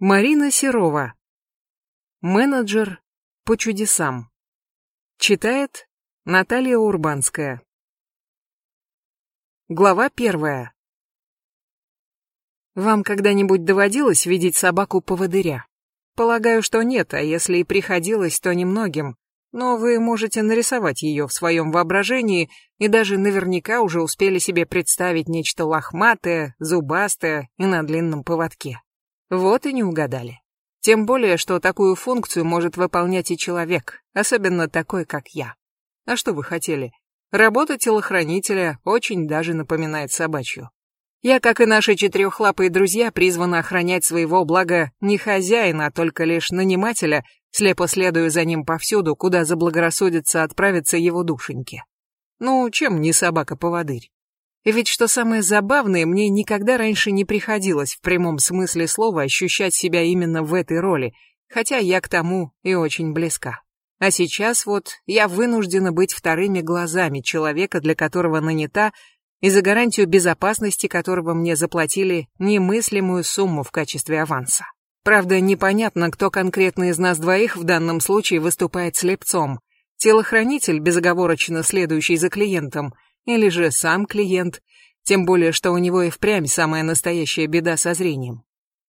Марина Серова. Менеджер по чудесам. Читает Наталья Урбанская. Глава первая. Вам когда-нибудь доводилось видеть собаку-поводыря? Полагаю, что нет, а если и приходилось, то немногим. Но вы можете нарисовать ее в своем воображении и даже наверняка уже успели себе представить нечто лохматое, зубастое и на длинном поводке. Вот и не угадали. Тем более, что такую функцию может выполнять и человек, особенно такой, как я. А что вы хотели? Работа телохранителя очень даже напоминает собачью. Я, как и наши четырехлапые друзья, призвана охранять своего блага не хозяина, а только лишь нанимателя, слепо следуя за ним повсюду, куда заблагорассудится отправиться его душеньки. Ну, чем не собака-поводырь? И ведь что самое забавное, мне никогда раньше не приходилось в прямом смысле слова ощущать себя именно в этой роли, хотя я к тому и очень близка. А сейчас вот я вынуждена быть вторыми глазами человека, для которого нанята, и за гарантию безопасности которого мне заплатили немыслимую сумму в качестве аванса. Правда, непонятно, кто конкретно из нас двоих в данном случае выступает слепцом. Телохранитель, безоговорочно следующий за клиентом – или же сам клиент, тем более, что у него и впрямь самая настоящая беда со зрением.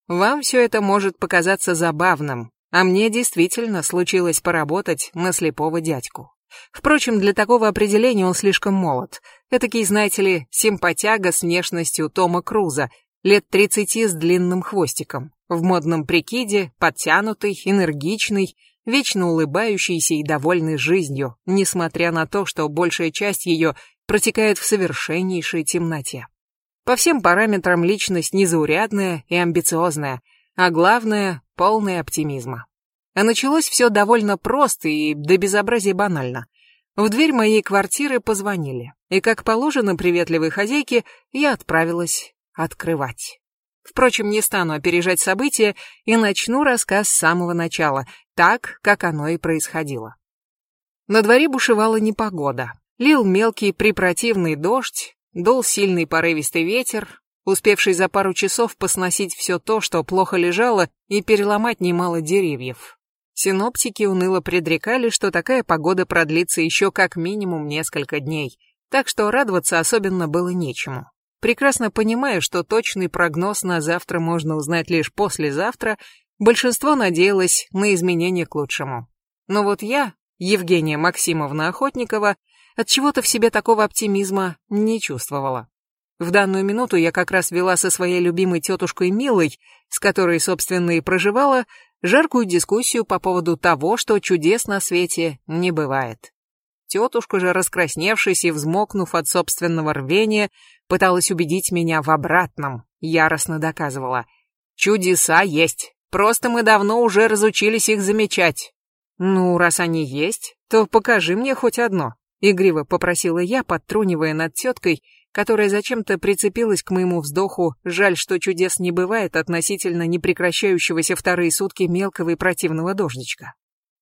Вам все это может показаться забавным, а мне действительно случилось поработать на слепого дядьку. Впрочем, для такого определения он слишком молод. Этакий, знаете ли, симпатяга с внешностью Тома Круза, лет 30 с длинным хвостиком, в модном прикиде, подтянутый, энергичный, вечно улыбающийся и довольный жизнью, несмотря на то, что большая часть ее протекает в совершеннейшей темноте. По всем параметрам личность незаурядная и амбициозная, а главное — полная оптимизма. А началось все довольно просто и до безобразия банально. В дверь моей квартиры позвонили, и, как положено приветливой хозяйке, я отправилась открывать. Впрочем, не стану опережать события и начну рассказ с самого начала, так, как оно и происходило. На дворе бушевала непогода, Лил мелкий припротивный дождь, дул сильный порывистый ветер, успевший за пару часов посносить все то, что плохо лежало, и переломать немало деревьев. Синоптики уныло предрекали, что такая погода продлится еще как минимум несколько дней, так что радоваться особенно было нечему. Прекрасно понимая, что точный прогноз на завтра можно узнать лишь послезавтра, большинство надеялось на изменения к лучшему. Но вот я, Евгения Максимовна Охотникова, от чего-то в себе такого оптимизма не чувствовала. В данную минуту я как раз вела со своей любимой тетушкой Милой, с которой, собственно, и проживала, жаркую дискуссию по поводу того, что чудес на свете не бывает. Тетушка же, раскрасневшись и взмокнув от собственного рвения, пыталась убедить меня в обратном, яростно доказывала. Чудеса есть, просто мы давно уже разучились их замечать. Ну, раз они есть, то покажи мне хоть одно. Игриво попросила я, подтрунивая над теткой, которая зачем-то прицепилась к моему вздоху, жаль, что чудес не бывает относительно непрекращающегося вторые сутки мелкого и противного дождичка.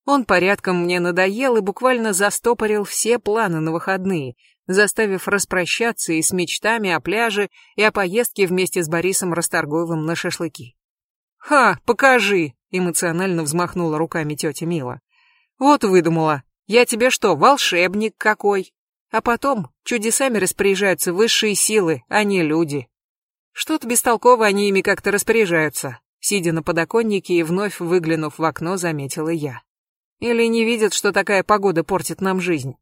Он порядком мне надоел и буквально застопорил все планы на выходные, заставив распрощаться и с мечтами о пляже, и о поездке вместе с Борисом Расторгуевым на шашлыки. «Ха, покажи!» — эмоционально взмахнула руками тетя Мила. «Вот выдумала, я тебе что, волшебник какой? А потом чудесами распоряжаются высшие силы, а не люди. Что-то бестолково они ими как-то распоряжаются. Сидя на подоконнике и вновь выглянув в окно, заметила я. Или не видят, что такая погода портит нам жизнь.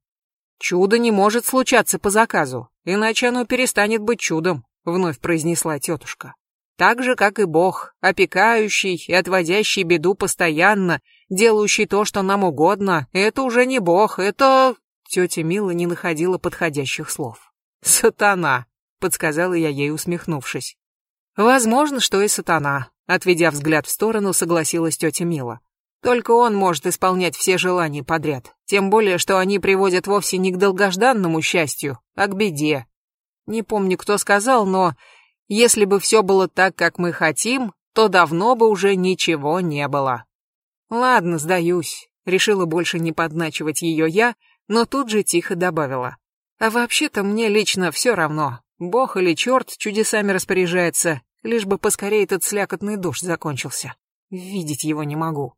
Чудо не может случаться по заказу, иначе оно перестанет быть чудом, вновь произнесла тетушка. Так же, как и Бог, опекающий и отводящий беду постоянно, делающий то, что нам угодно, это уже не бог, это...» Тетя Мила не находила подходящих слов. «Сатана», — подсказала я ей, усмехнувшись. «Возможно, что и сатана», — отведя взгляд в сторону, согласилась тетя Мила. «Только он может исполнять все желания подряд, тем более, что они приводят вовсе не к долгожданному счастью, а к беде. Не помню, кто сказал, но если бы все было так, как мы хотим, то давно бы уже ничего не было». Ладно, сдаюсь. Решила больше не подначивать ее я, но тут же тихо добавила. А вообще-то мне лично все равно. Бог или черт чудесами распоряжается, лишь бы поскорее этот слякотный дождь закончился. Видеть его не могу.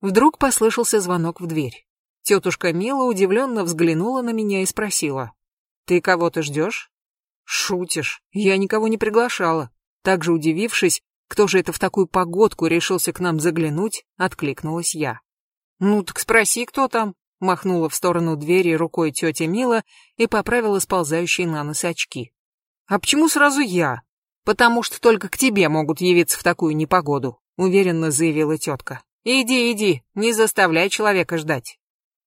Вдруг послышался звонок в дверь. Тетушка Мила удивленно взглянула на меня и спросила. «Ты кого-то ждешь?» «Шутишь. Я никого не приглашала». Также удивившись, кто же это в такую погодку решился к нам заглянуть, откликнулась я. «Ну так спроси, кто там?» Махнула в сторону двери рукой тетя Мила и поправила сползающие на нос очки. «А почему сразу я?» «Потому что только к тебе могут явиться в такую непогоду», уверенно заявила тетка. «Иди, иди, не заставляй человека ждать».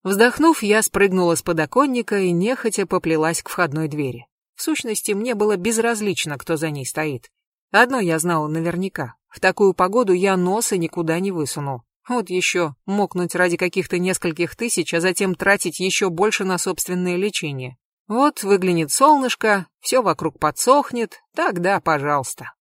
Вздохнув, я спрыгнула с подоконника и нехотя поплелась к входной двери. В сущности, мне было безразлично, кто за ней стоит. Одно я знала наверняка. В такую погоду я носа никуда не высуну. Вот еще мокнуть ради каких-то нескольких тысяч, а затем тратить еще больше на собственное лечение. Вот выглянет солнышко, все вокруг подсохнет, тогда пожалуйста.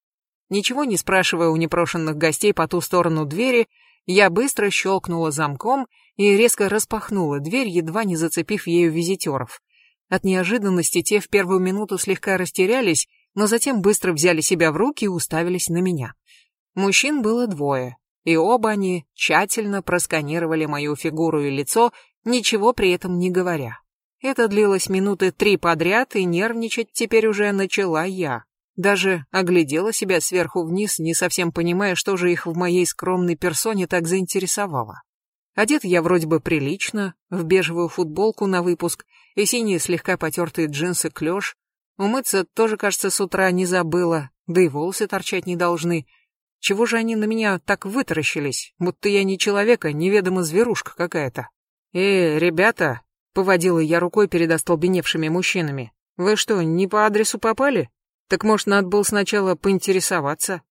Ничего не спрашивая у непрошенных гостей по ту сторону двери, я быстро щелкнула замком и резко распахнула дверь, едва не зацепив ею визитеров. От неожиданности те в первую минуту слегка растерялись, но затем быстро взяли себя в руки и уставились на меня. Мужчин было двое, и оба они тщательно просканировали мою фигуру и лицо, ничего при этом не говоря. Это длилось минуты три подряд, и нервничать теперь уже начала я. Даже оглядела себя сверху вниз, не совсем понимая, что же их в моей скромной персоне так заинтересовало. Одет я вроде бы прилично, в бежевую футболку на выпуск и синие слегка потертые джинсы клеш. Умыться тоже, кажется, с утра не забыла, да и волосы торчать не должны. Чего же они на меня так вытаращились, будто я не человек, а неведомо зверушка какая-то? «Э, ребята!» — поводила я рукой перед остолбеневшими мужчинами. «Вы что, не по адресу попали? Так, может, надо было сначала поинтересоваться?»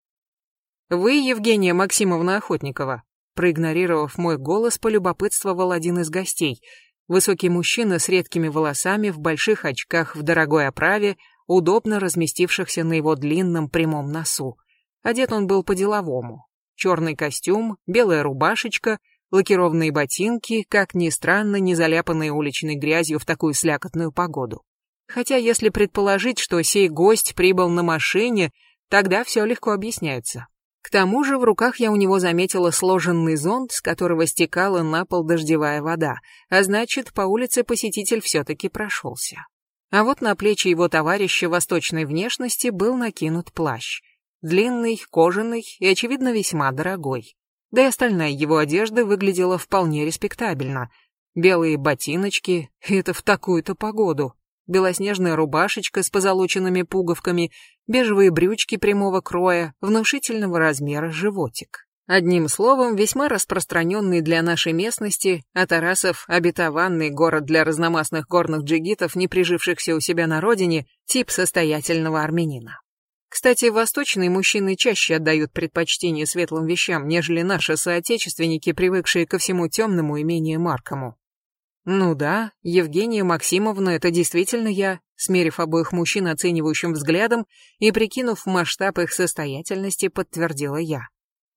«Вы Евгения Максимовна Охотникова?» Проигнорировав мой голос, полюбопытствовал один из гостей. Высокий мужчина с редкими волосами, в больших очках, в дорогой оправе, удобно разместившихся на его длинном прямом носу. Одет он был по-деловому. Черный костюм, белая рубашечка, лакированные ботинки, как ни странно, не заляпанные уличной грязью в такую слякотную погоду. Хотя если предположить, что сей гость прибыл на машине, тогда все легко объясняется. К тому же в руках я у него заметила сложенный зонт, с которого стекала на пол дождевая вода, а значит, по улице посетитель все-таки прошелся. А вот на плечи его товарища восточной внешности был накинут плащ. Длинный, кожаный и, очевидно, весьма дорогой. Да и остальная его одежда выглядела вполне респектабельно. Белые ботиночки — это в такую-то погоду. Белоснежная рубашечка с позолоченными пуговками, бежевые брючки прямого кроя, внушительного размера животик. Одним словом, весьма распространенный для нашей местности, а Тарасов — обетованный город для разномастных горных джигитов, не прижившихся у себя на родине, тип состоятельного армянина. Кстати, восточные мужчины чаще отдают предпочтение светлым вещам, нежели наши соотечественники, привыкшие ко всему темному и менее маркому. Ну да, Евгения Максимовна, это действительно я, смерив обоих мужчин оценивающим взглядом и прикинув масштаб их состоятельности, подтвердила я.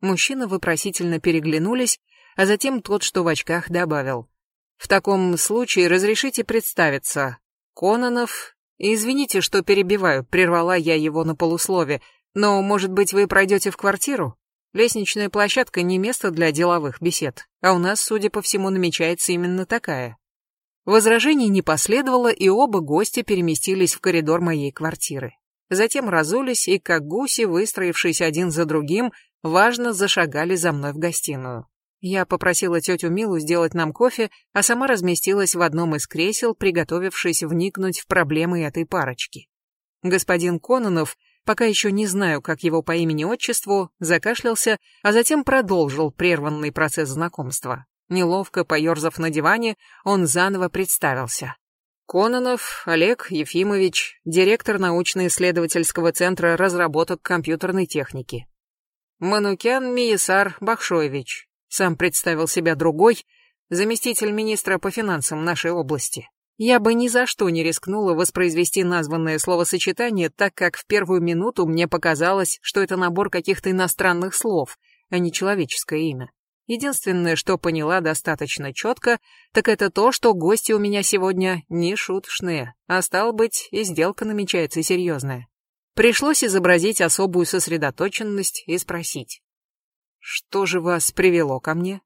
Мужчины вопросительно переглянулись, а затем тот, что в очках, добавил. В таком случае разрешите представиться. Кононов «Извините, что перебиваю», — прервала я его на полуслове, «но, может быть, вы пройдете в квартиру? Лестничная площадка не место для деловых бесед, а у нас, судя по всему, намечается именно такая». Возражений не последовало, и оба гостя переместились в коридор моей квартиры. Затем разулись и, как гуси, выстроившись один за другим, важно зашагали за мной в гостиную. Я попросила тетю Милу сделать нам кофе, а сама разместилась в одном из кресел, приготовившись вникнуть в проблемы этой парочки. Господин Кононов, пока еще не знаю, как его по имени-отчеству, закашлялся, а затем продолжил прерванный процесс знакомства. Неловко поерзав на диване, он заново представился. Кононов Олег Ефимович, директор научно-исследовательского центра разработок компьютерной техники. Манукян Миесар Бахшоевич, сам представил себя другой, заместитель министра по финансам нашей области. Я бы ни за что не рискнула воспроизвести названное словосочетание, так как в первую минуту мне показалось, что это набор каких-то иностранных слов, а не человеческое имя. Единственное, что поняла достаточно четко, так это то, что гости у меня сегодня не шуточные, а стал быть, и сделка намечается серьезная. Пришлось изобразить особую сосредоточенность и спросить. Что же вас привело ко мне?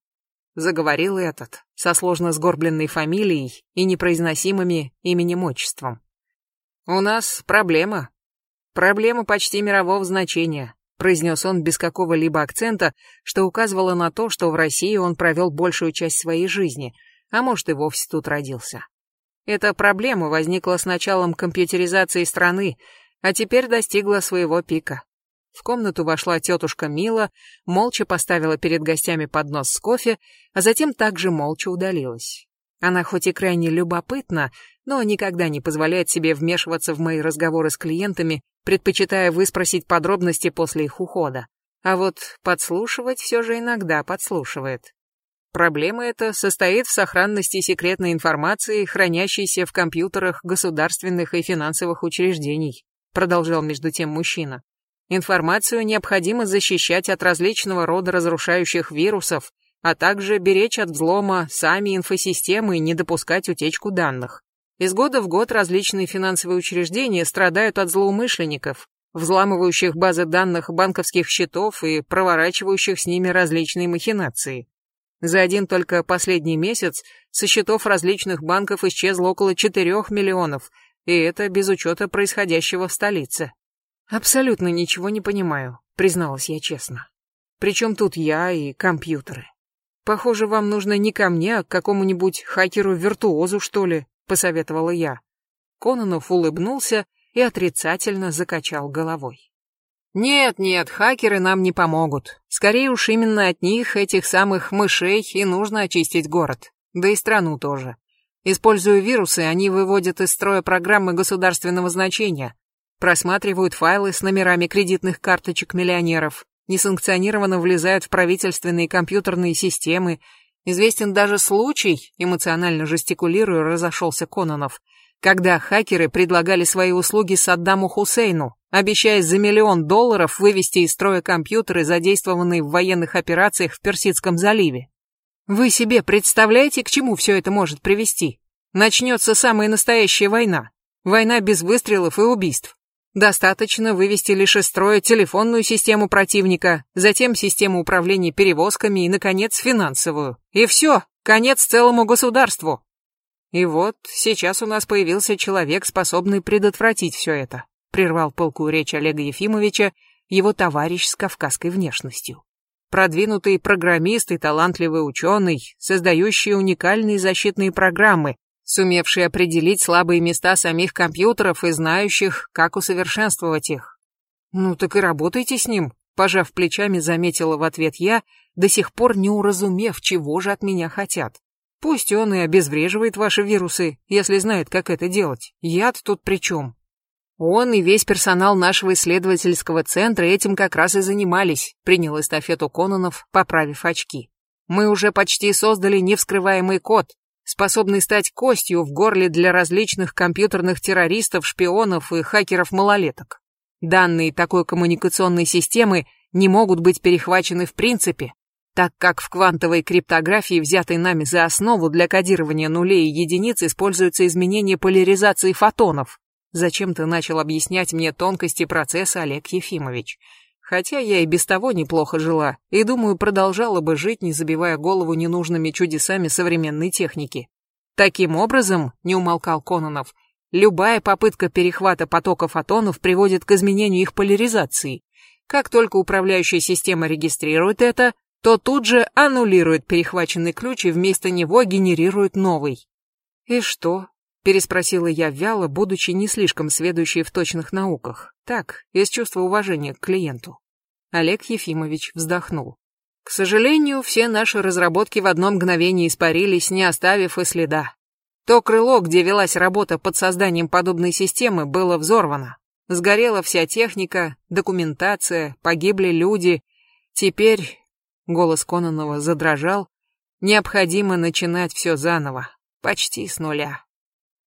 Заговорил этот, со сложно сгорбленной фамилией и непроизносимыми именем-отчеством. У нас проблема. Проблема почти мирового значения, произнес он без какого-либо акцента, что указывало на то, что в России он провел большую часть своей жизни, а может и вовсе тут родился. Эта проблема возникла с началом компьютеризации страны, а теперь достигла своего пика. В комнату вошла тетушка Мила, молча поставила перед гостями поднос с кофе, а затем также молча удалилась. Она хоть и крайне любопытна, но никогда не позволяет себе вмешиваться в мои разговоры с клиентами, предпочитая выспросить подробности после их ухода. А вот подслушивать все же иногда подслушивает. Проблема эта состоит в сохранности секретной информации, хранящейся в компьютерах государственных и финансовых учреждений, продолжал между тем мужчина. Информацию необходимо защищать от различного рода разрушающих вирусов, а также беречь от взлома сами инфосистемы и не допускать утечку данных. Из года в год различные финансовые учреждения страдают от злоумышленников, взламывающих базы данных банковских счетов и проворачивающих с ними различные махинации. За один только последний месяц со счетов различных банков исчезло около 4 миллионов, и это без учета происходящего в столице. Абсолютно ничего не понимаю, призналась я честно. Причем тут я и компьютеры? Похоже, вам нужно не ко мне, а к какому-нибудь хакеру-виртуозу, что ли, посоветовала я. Кононов улыбнулся и отрицательно закачал головой. Нет, нет, хакеры нам не помогут. Скорее уж именно от них, этих самых мышей, и нужно очистить город. Да и страну тоже. Используя вирусы, они выводят из строя программы государственного значения, просматривают файлы с номерами кредитных карточек миллионеров, несанкционированно влезают в правительственные компьютерные системы. Известен даже случай, эмоционально жестикулируя, разошелся Кононов, когда хакеры предлагали свои услуги Саддаму Хусейну, обещая за миллион долларов вывести из строя компьютеры, задействованные в военных операциях в Персидском заливе. Вы себе представляете, к чему все это может привести? Начнется самая настоящая война. Война без выстрелов и убийств. Достаточно вывести лишь из строя телефонную систему противника, затем систему управления перевозками и, наконец, финансовую. И все, конец целому государству. И вот сейчас у нас появился человек, способный предотвратить все это прервал полку речь Олега Ефимовича его товарищ с кавказской внешностью. Продвинутый программист и талантливый ученый, создающий уникальные защитные программы, сумевший определить слабые места самих компьютеров и знающих, как усовершенствовать их. Ну так и работайте с ним, пожав плечами, заметила в ответ я, до сих пор не уразумев, чего же от меня хотят. Пусть он и обезвреживает ваши вирусы, если знает, как это делать. Яд тут при чем? Он и весь персонал нашего исследовательского центра этим как раз и занимались, принял эстафету Кононов, поправив очки. Мы уже почти создали невскрываемый код, способный стать костью в горле для различных компьютерных террористов, шпионов и хакеров-малолеток. Данные такой коммуникационной системы не могут быть перехвачены в принципе, так как в квантовой криптографии, взятой нами за основу для кодирования нулей и единиц, используются изменения поляризации фотонов, Зачем-то начал объяснять мне тонкости процесса Олег Ефимович. Хотя я и без того неплохо жила, и, думаю, продолжала бы жить, не забивая голову ненужными чудесами современной техники. Таким образом, не умолкал Кононов, любая попытка перехвата потока фотонов приводит к изменению их поляризации. Как только управляющая система регистрирует это, то тут же аннулирует перехваченный ключ и вместо него генерирует новый. И что, Переспросила я вяло, будучи не слишком сведущей в точных науках. Так, из чувства уважения к клиенту. Олег Ефимович вздохнул. К сожалению, все наши разработки в одно мгновение испарились, не оставив и следа. То крыло, где велась работа под созданием подобной системы, было взорвано. Сгорела вся техника, документация, погибли люди. Теперь, голос Кононова задрожал, необходимо начинать все заново, почти с нуля.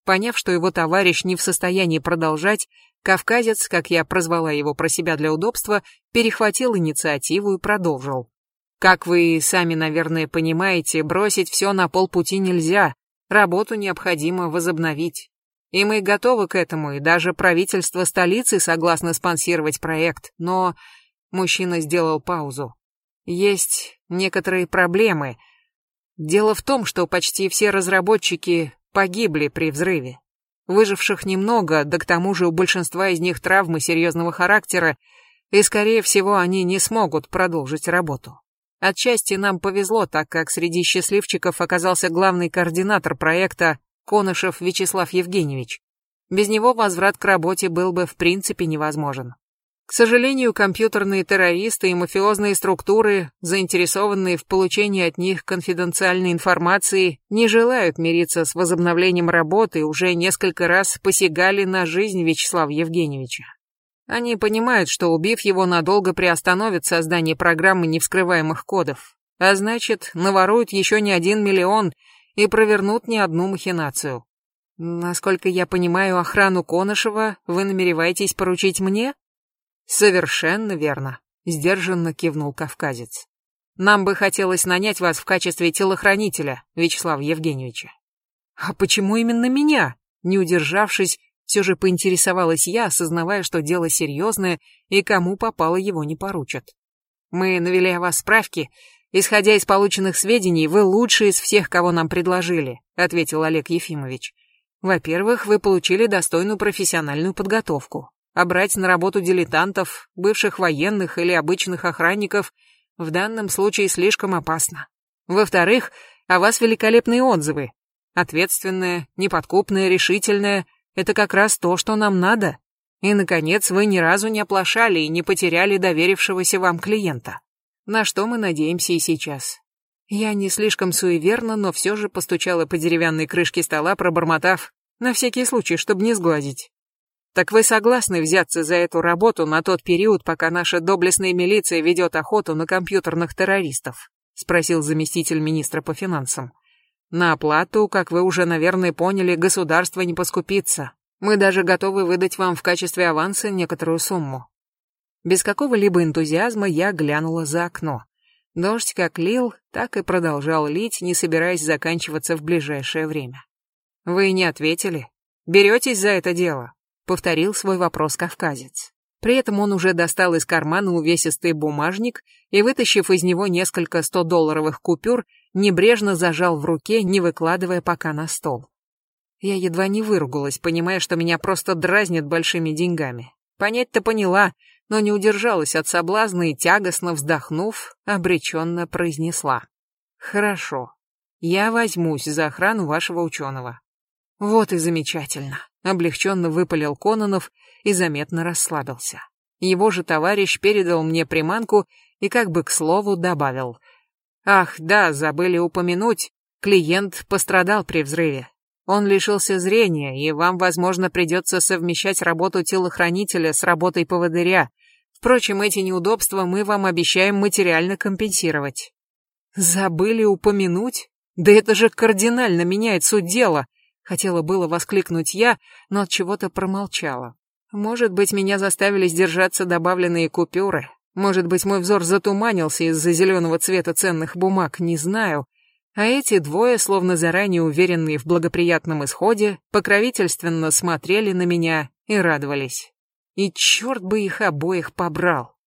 Поняв, что его товарищ не в состоянии продолжать, кавказец, как я прозвала его про себя для удобства, перехватил инициативу и продолжил. Как вы сами, наверное, понимаете, бросить все на полпути нельзя, работу необходимо возобновить. И мы готовы к этому, и даже правительство столицы согласно спонсировать проект, но... Мужчина сделал паузу. есть некоторые проблемы. Дело в том, что почти все разработчики погибли при взрыве. Выживших немного, да к тому же у большинства из них травмы серьезного характера, и, скорее всего, они не смогут продолжить работу. Отчасти нам повезло, так как среди счастливчиков оказался главный координатор проекта Конышев Вячеслав Евгеньевич. Без него возврат к работе был бы в принципе невозможен. К сожалению, компьютерные террористы и мафиозные структуры, заинтересованные в получении от них конфиденциальной информации, не желают мириться с возобновлением работы и уже несколько раз посягали на жизнь Вячеслава Евгеньевича. Они понимают, что убив его, надолго приостановит создание программы невскрываемых кодов, а значит, наворуют еще не один миллион и провернут не одну махинацию. Насколько я понимаю, охрану Конышева вы намереваетесь поручить мне? Совершенно верно, сдержанно кивнул кавказец. Нам бы хотелось нанять вас в качестве телохранителя, Вячеслав Евгеньевича. А почему именно меня? Не удержавшись, все же поинтересовалась я, осознавая, что дело серьезное и кому попало его не поручат. Мы навели о вас справки. Исходя из полученных сведений, вы лучший из всех, кого нам предложили, ответил Олег Ефимович. Во-первых, вы получили достойную профессиональную подготовку а брать на работу дилетантов, бывших военных или обычных охранников в данном случае слишком опасно. Во-вторых, о вас великолепные отзывы. Ответственная, неподкупная, решительная — это как раз то, что нам надо. И, наконец, вы ни разу не оплошали и не потеряли доверившегося вам клиента. На что мы надеемся и сейчас. Я не слишком суеверна, но все же постучала по деревянной крышке стола, пробормотав, на всякий случай, чтобы не сглазить. Так вы согласны взяться за эту работу на тот период, пока наша доблестная милиция ведет охоту на компьютерных террористов? Спросил заместитель министра по финансам. На оплату, как вы уже, наверное, поняли, государство не поскупится. Мы даже готовы выдать вам в качестве аванса некоторую сумму. Без какого-либо энтузиазма я глянула за окно. Дождь как лил, так и продолжал лить, не собираясь заканчиваться в ближайшее время. Вы не ответили? Беретесь за это дело? Повторил свой вопрос кавказец. При этом он уже достал из кармана увесистый бумажник и, вытащив из него несколько стодолларовых купюр, небрежно зажал в руке, не выкладывая пока на стол. Я едва не выругалась, понимая, что меня просто дразнят большими деньгами. Понять-то поняла, но не удержалась от соблазна и, тягостно вздохнув, обреченно произнесла. «Хорошо, я возьмусь за охрану вашего ученого». Вот и замечательно. Облегченно выпалил Кононов и заметно расслабился. Его же товарищ передал мне приманку и как бы к слову добавил. Ах, да, забыли упомянуть, клиент пострадал при взрыве. Он лишился зрения, и вам, возможно, придется совмещать работу телохранителя с работой поводыря. Впрочем, эти неудобства мы вам обещаем материально компенсировать. Забыли упомянуть? Да это же кардинально меняет суть дела. Хотела было воскликнуть я, но от чего-то промолчала. Может быть, меня заставили сдержаться добавленные купюры. Может быть, мой взор затуманился из-за зеленого цвета ценных бумаг, не знаю. А эти двое, словно заранее уверенные в благоприятном исходе, покровительственно смотрели на меня и радовались. И черт бы их обоих побрал.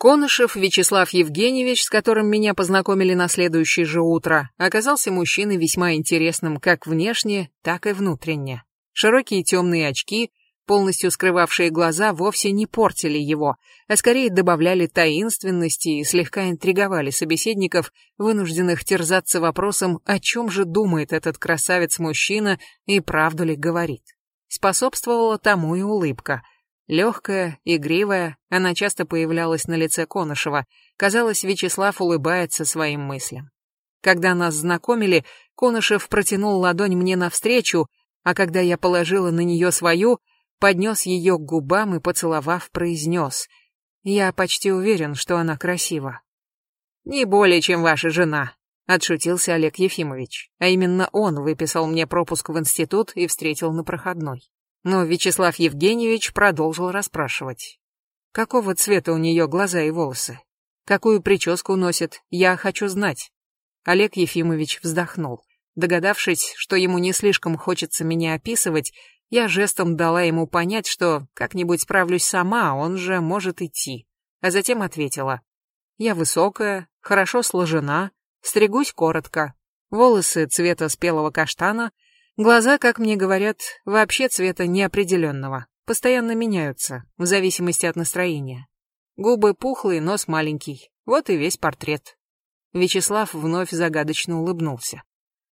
Конышев Вячеслав Евгеньевич, с которым меня познакомили на следующее же утро, оказался мужчиной весьма интересным как внешне, так и внутренне. Широкие темные очки, полностью скрывавшие глаза, вовсе не портили его, а скорее добавляли таинственности и слегка интриговали собеседников, вынужденных терзаться вопросом, о чем же думает этот красавец-мужчина и правду ли говорит. Способствовала тому и улыбка — Легкая, игривая, она часто появлялась на лице Конышева. Казалось, Вячеслав улыбается своим мыслям. Когда нас знакомили, Конышев протянул ладонь мне навстречу, а когда я положила на нее свою, поднес ее к губам и, поцеловав, произнес. Я почти уверен, что она красива. «Не более, чем ваша жена», — отшутился Олег Ефимович. А именно он выписал мне пропуск в институт и встретил на проходной. Но Вячеслав Евгеньевич продолжил расспрашивать. Какого цвета у нее глаза и волосы? Какую прическу носит? Я хочу знать. Олег Ефимович вздохнул. Догадавшись, что ему не слишком хочется меня описывать, я жестом дала ему понять, что как-нибудь справлюсь сама, он же может идти. А затем ответила. Я высокая, хорошо сложена, стригусь коротко, волосы цвета спелого каштана, глаза, как мне говорят, вообще цвета неопределенного, постоянно меняются, в зависимости от настроения. Губы пухлые, нос маленький, вот и весь портрет. Вячеслав вновь загадочно улыбнулся.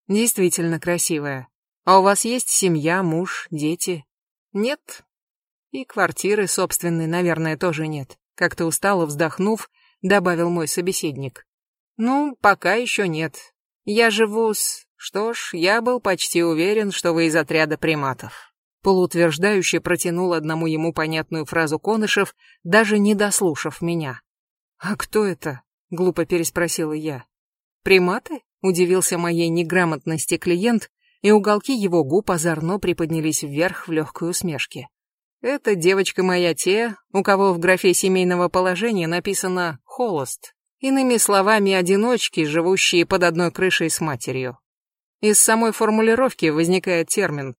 Действительно красивая. А у вас есть семья, муж, дети? Нет. И квартиры собственной, наверное, тоже нет. Как-то устало вздохнув, добавил мой собеседник. Ну, пока еще нет. Я живу с... Что ж, я был почти уверен, что вы из отряда приматов. Полуутверждающе протянул одному ему понятную фразу Конышев, даже не дослушав меня. «А кто это?» — глупо переспросила я. «Приматы?» — удивился моей неграмотности клиент, и уголки его губ озорно приподнялись вверх в легкой усмешке. «Это девочка моя те, у кого в графе семейного положения написано «холост». Иными словами, одиночки, живущие под одной крышей с матерью. Из самой формулировки возникает термин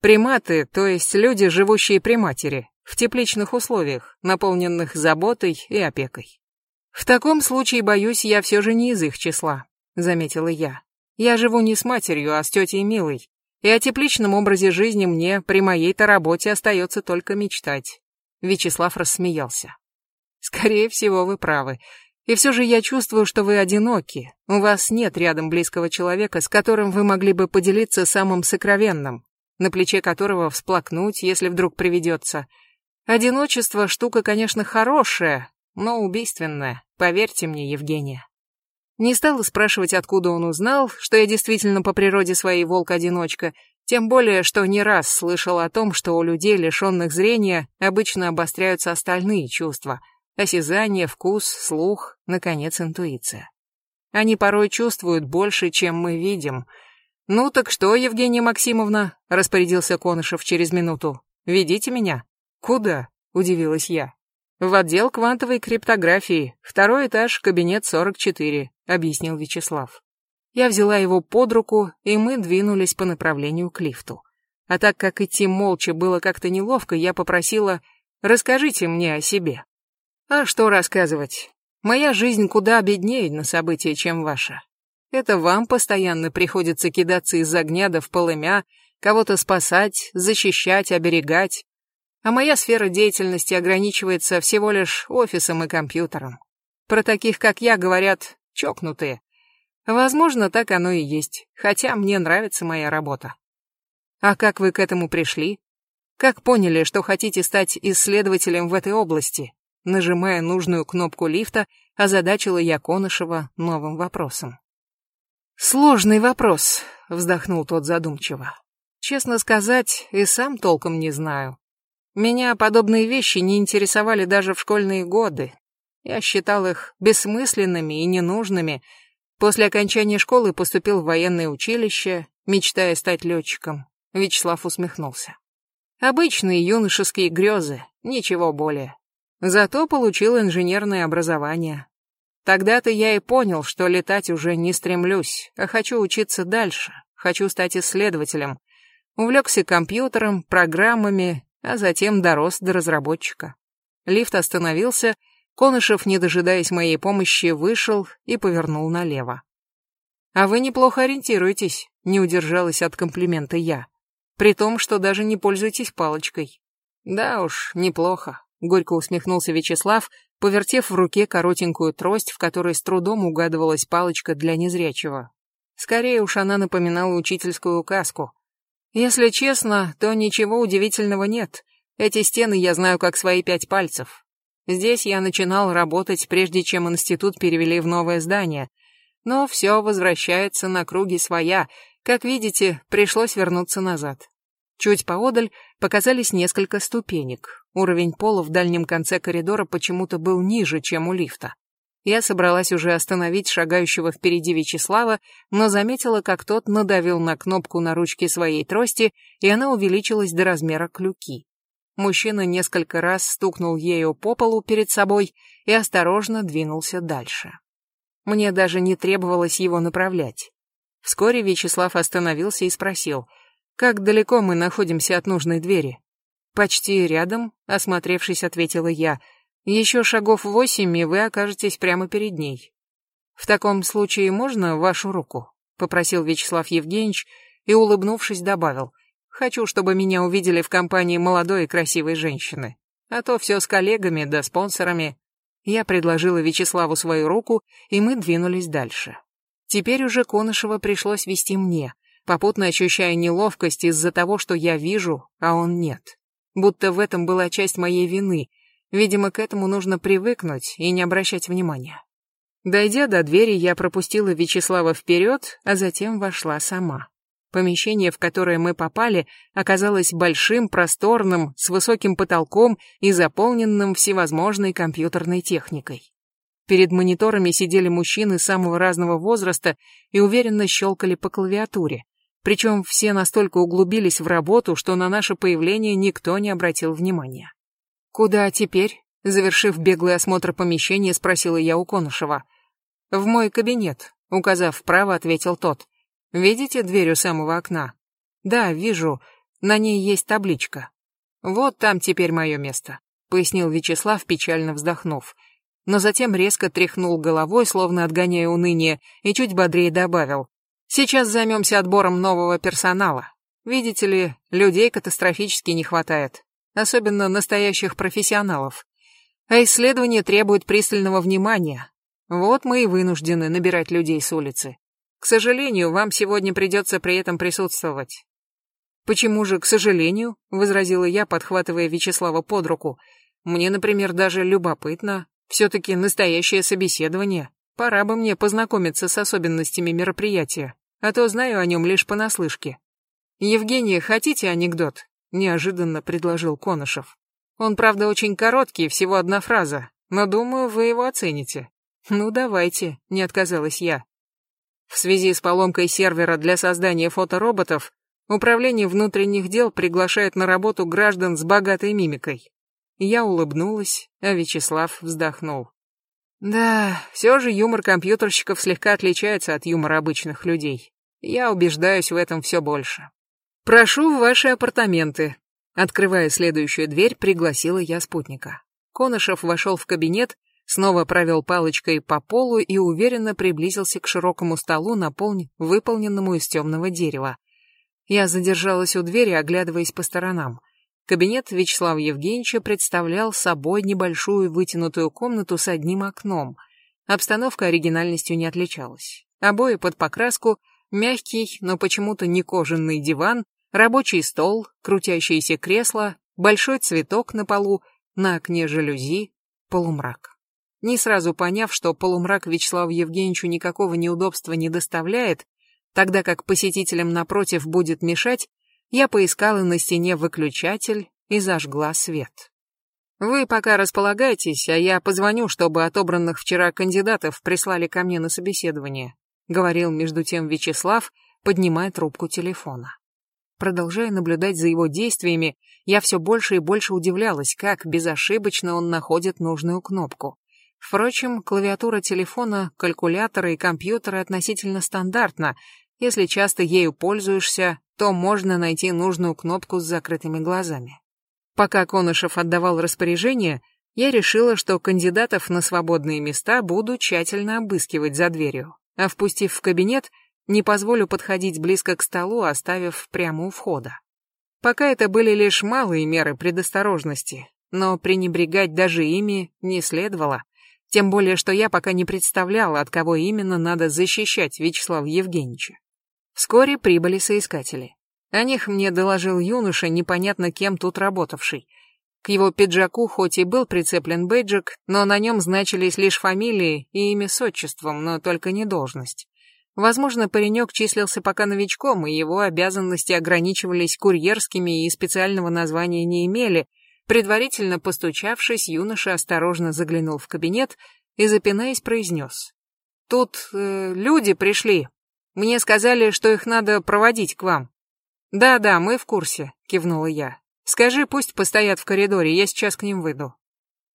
«приматы», то есть люди, живущие при матери, в тепличных условиях, наполненных заботой и опекой. В таком случае, боюсь, я все же не из их числа, заметила я. Я живу не с матерью, а с тетей Милой, и о тепличном образе жизни мне при моей-то работе остается только мечтать. Вячеслав рассмеялся. Скорее всего, вы правы. И все же я чувствую, что вы одиноки. У вас нет рядом близкого человека, с которым вы могли бы поделиться самым сокровенным, на плече которого всплакнуть, если вдруг приведется. Одиночество штука, конечно, хорошая, но убийственная, поверьте мне, Евгения. Не стала спрашивать, откуда он узнал, что я действительно по природе своей волк-одиночка, тем более, что не раз слышал о том, что у людей, лишенных зрения, обычно обостряются остальные чувства – осязание, вкус, слух, наконец, интуиция. Они порой чувствуют больше, чем мы видим. «Ну так что, Евгения Максимовна?» – распорядился Конышев через минуту. «Ведите меня». «Куда?» – удивилась я. «В отдел квантовой криптографии, второй этаж, кабинет 44», — объяснил Вячеслав. Я взяла его под руку, и мы двинулись по направлению к лифту. А так как идти молча было как-то неловко, я попросила «Расскажите мне о себе». А что рассказывать? Моя жизнь куда беднее на события, чем ваша. Это вам постоянно приходится кидаться из огня до в полымя, кого-то спасать, защищать, оберегать а моя сфера деятельности ограничивается всего лишь офисом и компьютером. Про таких, как я, говорят чокнутые. Возможно, так оно и есть, хотя мне нравится моя работа. А как вы к этому пришли? Как поняли, что хотите стать исследователем в этой области? Нажимая нужную кнопку лифта, озадачила я Конышева новым вопросом. «Сложный вопрос», — вздохнул тот задумчиво. «Честно сказать, и сам толком не знаю. Меня подобные вещи не интересовали даже в школьные годы. Я считал их бессмысленными и ненужными. После окончания школы поступил в военное училище, мечтая стать летчиком. Вячеслав усмехнулся. Обычные юношеские грезы, ничего более. Зато получил инженерное образование. Тогда-то я и понял, что летать уже не стремлюсь, а хочу учиться дальше, хочу стать исследователем. Увлекся компьютером, программами, а затем дорос до разработчика. Лифт остановился, Конышев, не дожидаясь моей помощи, вышел и повернул налево. «А вы неплохо ориентируетесь», — не удержалась от комплимента я. «При том, что даже не пользуетесь палочкой». «Да уж, неплохо», — горько усмехнулся Вячеслав, повертев в руке коротенькую трость, в которой с трудом угадывалась палочка для незрячего. Скорее уж она напоминала учительскую указку. Если честно, то ничего удивительного нет. Эти стены я знаю как свои пять пальцев. Здесь я начинал работать, прежде чем институт перевели в новое здание. Но все возвращается на круги своя. Как видите, пришлось вернуться назад. Чуть поодаль показались несколько ступенек. Уровень пола в дальнем конце коридора почему-то был ниже, чем у лифта. Я собралась уже остановить шагающего впереди Вячеслава, но заметила, как тот надавил на кнопку на ручке своей трости, и она увеличилась до размера клюки. Мужчина несколько раз стукнул ею по полу перед собой и осторожно двинулся дальше. Мне даже не требовалось его направлять. Вскоре Вячеслав остановился и спросил, как далеко мы находимся от нужной двери. «Почти рядом», — осмотревшись, ответила я, — Еще шагов восемь, и вы окажетесь прямо перед ней. В таком случае можно вашу руку? Попросил Вячеслав Евгеньевич и, улыбнувшись, добавил. Хочу, чтобы меня увидели в компании молодой и красивой женщины. А то все с коллегами да спонсорами. Я предложила Вячеславу свою руку, и мы двинулись дальше. Теперь уже Конышева пришлось вести мне, попутно ощущая неловкость из-за того, что я вижу, а он нет. Будто в этом была часть моей вины. Видимо, к этому нужно привыкнуть и не обращать внимания. Дойдя до двери, я пропустила Вячеслава вперед, а затем вошла сама. Помещение, в которое мы попали, оказалось большим, просторным, с высоким потолком и заполненным всевозможной компьютерной техникой. Перед мониторами сидели мужчины самого разного возраста и уверенно щелкали по клавиатуре. Причем все настолько углубились в работу, что на наше появление никто не обратил внимания. «Куда теперь?» Завершив беглый осмотр помещения, спросила я у Конышева. «В мой кабинет», — указав вправо, ответил тот. «Видите дверь у самого окна?» «Да, вижу. На ней есть табличка». «Вот там теперь мое место», — пояснил Вячеслав, печально вздохнув но затем резко тряхнул головой, словно отгоняя уныние, и чуть бодрее добавил. «Сейчас займемся отбором нового персонала. Видите ли, людей катастрофически не хватает, особенно настоящих профессионалов. А исследование требует пристального внимания. Вот мы и вынуждены набирать людей с улицы. К сожалению, вам сегодня придется при этом присутствовать». «Почему же, к сожалению?» — возразила я, подхватывая Вячеслава под руку. «Мне, например, даже любопытно, все-таки настоящее собеседование. Пора бы мне познакомиться с особенностями мероприятия, а то знаю о нем лишь понаслышке. «Евгения, хотите анекдот?» — неожиданно предложил Конышев. «Он, правда, очень короткий, всего одна фраза, но, думаю, вы его оцените». «Ну, давайте», — не отказалась я. В связи с поломкой сервера для создания фотороботов, Управление внутренних дел приглашает на работу граждан с богатой мимикой. Я улыбнулась, а Вячеслав вздохнул. Да, все же юмор компьютерщиков слегка отличается от юмора обычных людей. Я убеждаюсь в этом все больше. Прошу в ваши апартаменты. Открывая следующую дверь, пригласила я спутника. Конышев вошел в кабинет, снова провел палочкой по полу и уверенно приблизился к широкому столу, наполнен, выполненному из темного дерева. Я задержалась у двери, оглядываясь по сторонам. Кабинет Вячеслава Евгеньевича представлял собой небольшую вытянутую комнату с одним окном. Обстановка оригинальностью не отличалась. Обои под покраску, мягкий, но почему-то не кожаный диван, рабочий стол, крутящееся кресло, большой цветок на полу, на окне жалюзи, полумрак. Не сразу поняв, что полумрак Вячеславу Евгеньевичу никакого неудобства не доставляет, тогда как посетителям напротив будет мешать, я поискала на стене выключатель и зажгла свет. Вы пока располагайтесь, а я позвоню, чтобы отобранных вчера кандидатов прислали ко мне на собеседование, говорил между тем Вячеслав, поднимая трубку телефона. Продолжая наблюдать за его действиями, я все больше и больше удивлялась, как безошибочно он находит нужную кнопку. Впрочем, клавиатура телефона, калькулятора и компьютера относительно стандартна. Если часто ею пользуешься, то можно найти нужную кнопку с закрытыми глазами. Пока Конышев отдавал распоряжение, я решила, что кандидатов на свободные места буду тщательно обыскивать за дверью, а впустив в кабинет, не позволю подходить близко к столу, оставив прямо у входа. Пока это были лишь малые меры предосторожности, но пренебрегать даже ими не следовало, тем более что я пока не представляла, от кого именно надо защищать Вячеслава Евгеньевича. Вскоре прибыли соискатели. О них мне доложил юноша, непонятно кем тут работавший. К его пиджаку хоть и был прицеплен бейджик, но на нем значились лишь фамилии и имя с отчеством, но только не должность. Возможно, паренек числился пока новичком, и его обязанности ограничивались курьерскими и специального названия не имели. Предварительно постучавшись, юноша осторожно заглянул в кабинет и, запинаясь, произнес. «Тут э, люди пришли, мне сказали, что их надо проводить к вам. Да-да, мы в курсе, кивнула я. Скажи, пусть постоят в коридоре, я сейчас к ним выйду.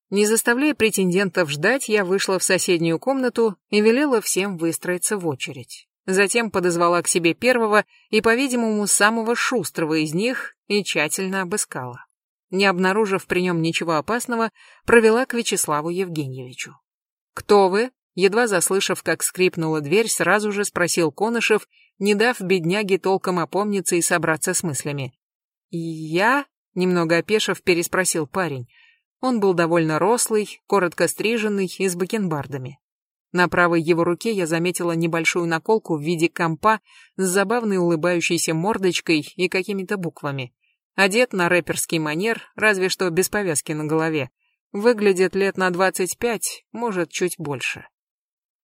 Не заставляя претендентов ждать, я вышла в соседнюю комнату и велела всем выстроиться в очередь. Затем подозвала к себе первого и, по-видимому, самого шустрого из них и тщательно обыскала. не обнаружив при нем ничего опасного, провела к Вячеславу Евгеньевичу. «Кто вы?» Едва заслышав, как скрипнула дверь, сразу же спросил Конышев, не дав бедняге толком опомниться и собраться с мыслями. «Я?» — немного опешив, переспросил парень. Он был довольно рослый, коротко стриженный и с бакенбардами. На правой его руке я заметила небольшую наколку в виде компа с забавной улыбающейся мордочкой и какими-то буквами. Одет на рэперский манер, разве что без повязки на голове. Выглядит лет на двадцать пять, может, чуть больше.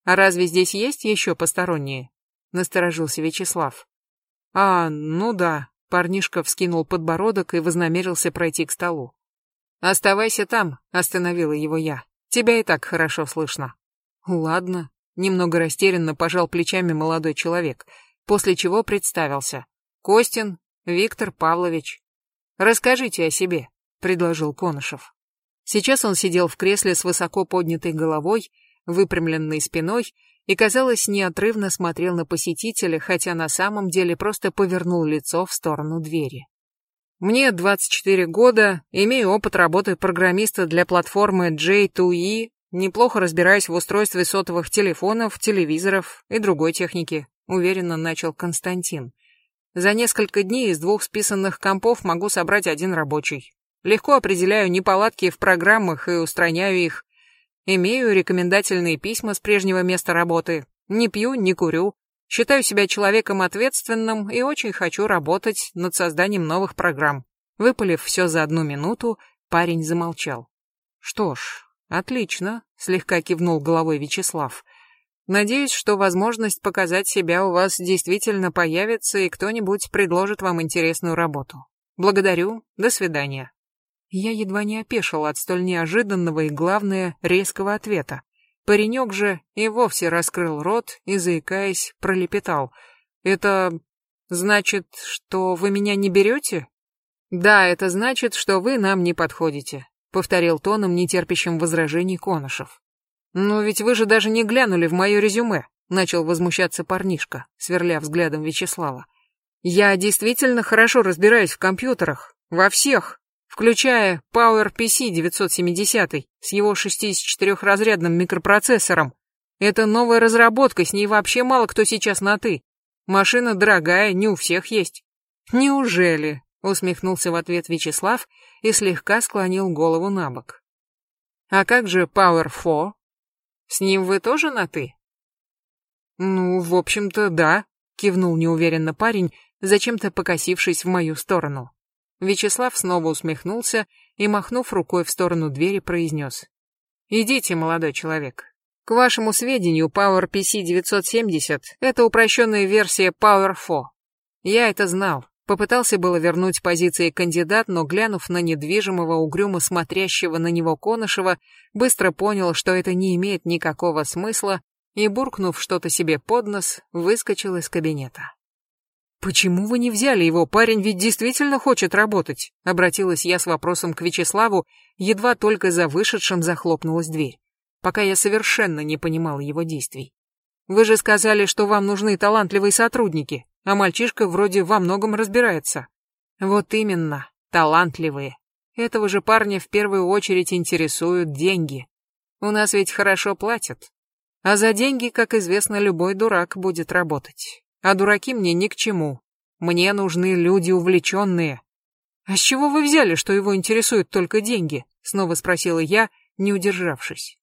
«А разве здесь есть еще посторонние?» — насторожился Вячеслав. «А, ну да», — парнишка вскинул подбородок и вознамерился пройти к столу. «Оставайся там», — остановила его я. «Тебя и так хорошо слышно». «Ладно», — немного растерянно пожал плечами молодой человек, после чего представился. «Костин Виктор Павлович». «Расскажите о себе», — предложил Конышев. Сейчас он сидел в кресле с высоко поднятой головой, выпрямленной спиной и, казалось, неотрывно смотрел на посетителя, хотя на самом деле просто повернул лицо в сторону двери. Мне 24 года, имею опыт работы программиста для платформы J2E, неплохо разбираюсь в устройстве сотовых телефонов, телевизоров и другой техники, уверенно начал Константин. За несколько дней из двух списанных компов могу собрать один рабочий. Легко определяю неполадки в программах и устраняю их. Имею рекомендательные письма с прежнего места работы. Не пью, не курю. Считаю себя человеком ответственным и очень хочу работать над созданием новых программ. Выпалив все за одну минуту, парень замолчал. Что ж, отлично, слегка кивнул головой Вячеслав. Надеюсь, что возможность показать себя у вас действительно появится и кто-нибудь предложит вам интересную работу. Благодарю, до свидания. Я едва не опешил от столь неожиданного и, главное, резкого ответа. Паренек же и вовсе раскрыл рот и, заикаясь, пролепетал. «Это значит, что вы меня не берете?» «Да, это значит, что вы нам не подходите», — повторил тоном, нетерпящим возражений Конышев. «Но ведь вы же даже не глянули в мое резюме», — начал возмущаться парнишка, сверля взглядом Вячеслава. «Я действительно хорошо разбираюсь в компьютерах, во всех, включая PowerPC 970 с его 64-разрядным микропроцессором. Это новая разработка, с ней вообще мало кто сейчас на «ты». Машина дорогая, не у всех есть. Неужели? Усмехнулся в ответ Вячеслав и слегка склонил голову на бок. А как же Power 4? С ним вы тоже на «ты»? Ну, в общем-то, да, кивнул неуверенно парень, зачем-то покосившись в мою сторону. Вячеслав снова усмехнулся и, махнув рукой в сторону двери, произнес. «Идите, молодой человек. К вашему сведению, PowerPC 970 — это упрощенная версия Power 4. Я это знал. Попытался было вернуть позиции кандидат, но, глянув на недвижимого, угрюмо смотрящего на него Конышева, быстро понял, что это не имеет никакого смысла, и, буркнув что-то себе под нос, выскочил из кабинета. «Почему вы не взяли его? Парень ведь действительно хочет работать», — обратилась я с вопросом к Вячеславу, едва только за вышедшим захлопнулась дверь, пока я совершенно не понимала его действий. «Вы же сказали, что вам нужны талантливые сотрудники, а мальчишка вроде во многом разбирается». «Вот именно, талантливые. Этого же парня в первую очередь интересуют деньги. У нас ведь хорошо платят. А за деньги, как известно, любой дурак будет работать а дураки мне ни к чему. Мне нужны люди увлеченные. А с чего вы взяли, что его интересуют только деньги? Снова спросила я, не удержавшись.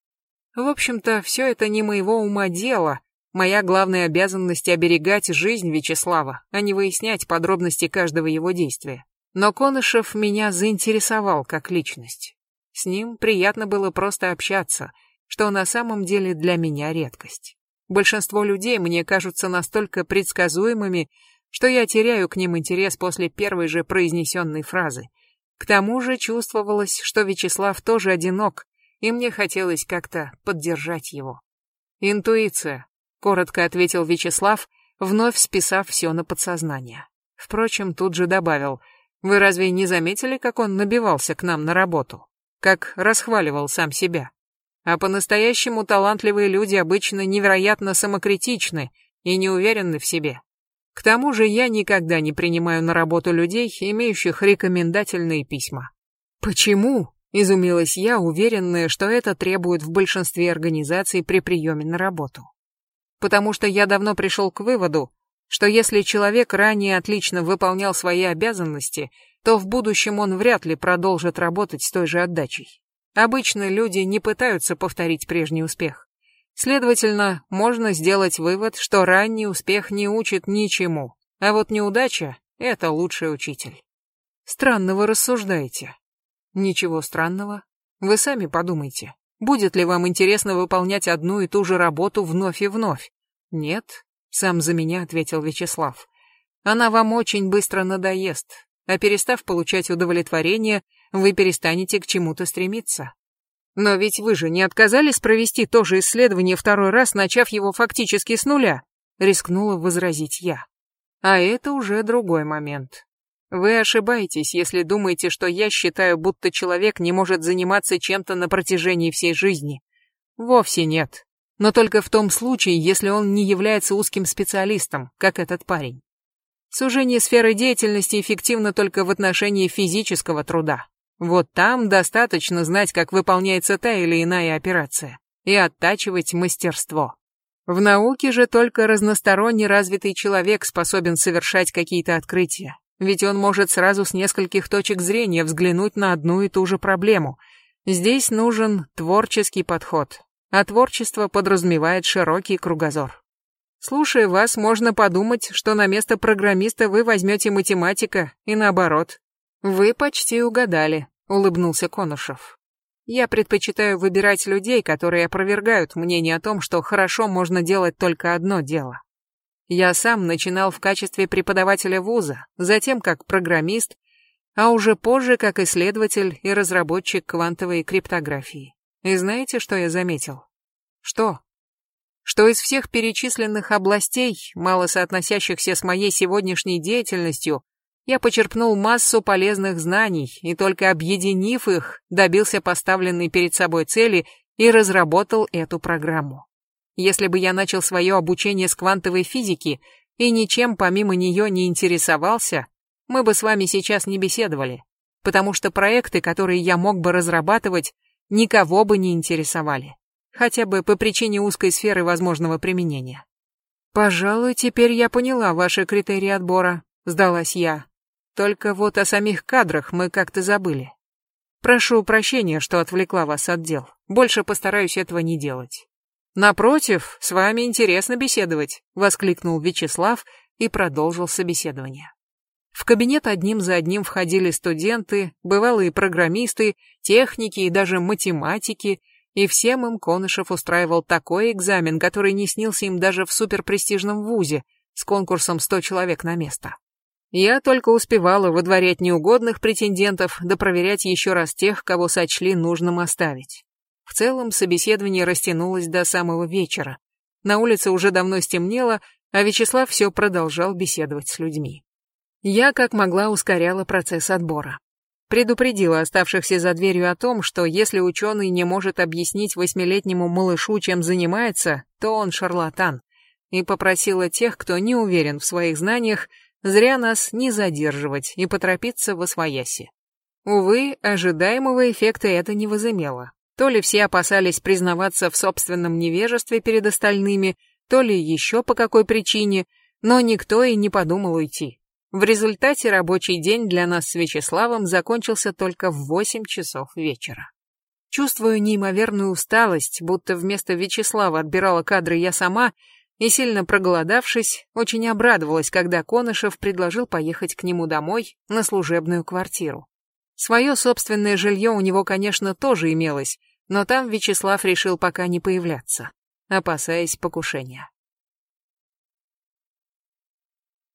В общем-то, все это не моего ума дело. Моя главная обязанность оберегать жизнь Вячеслава, а не выяснять подробности каждого его действия. Но Конышев меня заинтересовал как личность. С ним приятно было просто общаться, что на самом деле для меня редкость. Большинство людей мне кажутся настолько предсказуемыми, что я теряю к ним интерес после первой же произнесенной фразы. К тому же чувствовалось, что Вячеслав тоже одинок, и мне хотелось как-то поддержать его. «Интуиция», — коротко ответил Вячеслав, вновь списав все на подсознание. Впрочем, тут же добавил, «Вы разве не заметили, как он набивался к нам на работу? Как расхваливал сам себя?» А по-настоящему талантливые люди обычно невероятно самокритичны и не уверены в себе. К тому же я никогда не принимаю на работу людей, имеющих рекомендательные письма. Почему? Изумилась я, уверенная, что это требует в большинстве организаций при приеме на работу. Потому что я давно пришел к выводу, что если человек ранее отлично выполнял свои обязанности, то в будущем он вряд ли продолжит работать с той же отдачей. Обычно люди не пытаются повторить прежний успех. Следовательно, можно сделать вывод, что ранний успех не учит ничему, а вот неудача — это лучший учитель. Странно вы рассуждаете. Ничего странного. Вы сами подумайте. Будет ли вам интересно выполнять одну и ту же работу вновь и вновь? Нет, сам за меня ответил Вячеслав. Она вам очень быстро надоест, а перестав получать удовлетворение, вы перестанете к чему-то стремиться. Но ведь вы же не отказались провести то же исследование второй раз, начав его фактически с нуля, рискнула возразить я. А это уже другой момент. Вы ошибаетесь, если думаете, что я считаю, будто человек не может заниматься чем-то на протяжении всей жизни. Вовсе нет. Но только в том случае, если он не является узким специалистом, как этот парень. Сужение сферы деятельности эффективно только в отношении физического труда. Вот там достаточно знать, как выполняется та или иная операция, и оттачивать мастерство. В науке же только разносторонне развитый человек способен совершать какие-то открытия, ведь он может сразу с нескольких точек зрения взглянуть на одну и ту же проблему. Здесь нужен творческий подход, а творчество подразумевает широкий кругозор. Слушая вас, можно подумать, что на место программиста вы возьмете математика, и наоборот. Вы почти угадали, улыбнулся Конушев. Я предпочитаю выбирать людей, которые опровергают мнение о том, что хорошо можно делать только одно дело. Я сам начинал в качестве преподавателя вуза, затем как программист, а уже позже как исследователь и разработчик квантовой криптографии. И знаете, что я заметил? Что? Что из всех перечисленных областей, мало соотносящихся с моей сегодняшней деятельностью, я почерпнул массу полезных знаний и только объединив их, добился поставленной перед собой цели и разработал эту программу. Если бы я начал свое обучение с квантовой физики и ничем помимо нее не интересовался, мы бы с вами сейчас не беседовали, потому что проекты, которые я мог бы разрабатывать, никого бы не интересовали, хотя бы по причине узкой сферы возможного применения. «Пожалуй, теперь я поняла ваши критерии отбора», — сдалась я. «Только вот о самих кадрах мы как-то забыли. Прошу прощения, что отвлекла вас от дел. Больше постараюсь этого не делать». Напротив, с вами интересно беседовать, воскликнул Вячеслав и продолжил собеседование. В кабинет одним за одним входили студенты, бывалые программисты, техники и даже математики, и всем им Конышев устраивал такой экзамен, который не снился им даже в суперпрестижном вузе с конкурсом 100 человек на место. Я только успевала выдворять неугодных претендентов да проверять еще раз тех, кого сочли нужным оставить. В целом собеседование растянулось до самого вечера. На улице уже давно стемнело, а Вячеслав все продолжал беседовать с людьми. Я как могла ускоряла процесс отбора. Предупредила оставшихся за дверью о том, что если ученый не может объяснить восьмилетнему малышу, чем занимается, то он шарлатан, и попросила тех, кто не уверен в своих знаниях, зря нас не задерживать и поторопиться в освояси. Увы, ожидаемого эффекта это не возымело. То ли все опасались признаваться в собственном невежестве перед остальными, то ли еще по какой причине, но никто и не подумал уйти. В результате рабочий день для нас с Вячеславом закончился только в 8 часов вечера. Чувствую неимоверную усталость, будто вместо Вячеслава отбирала кадры я сама, и сильно проголодавшись, очень обрадовалась, когда Конышев предложил поехать к нему домой на служебную квартиру. Свое собственное жилье у него, конечно, тоже имелось, но там Вячеслав решил пока не появляться, опасаясь покушения.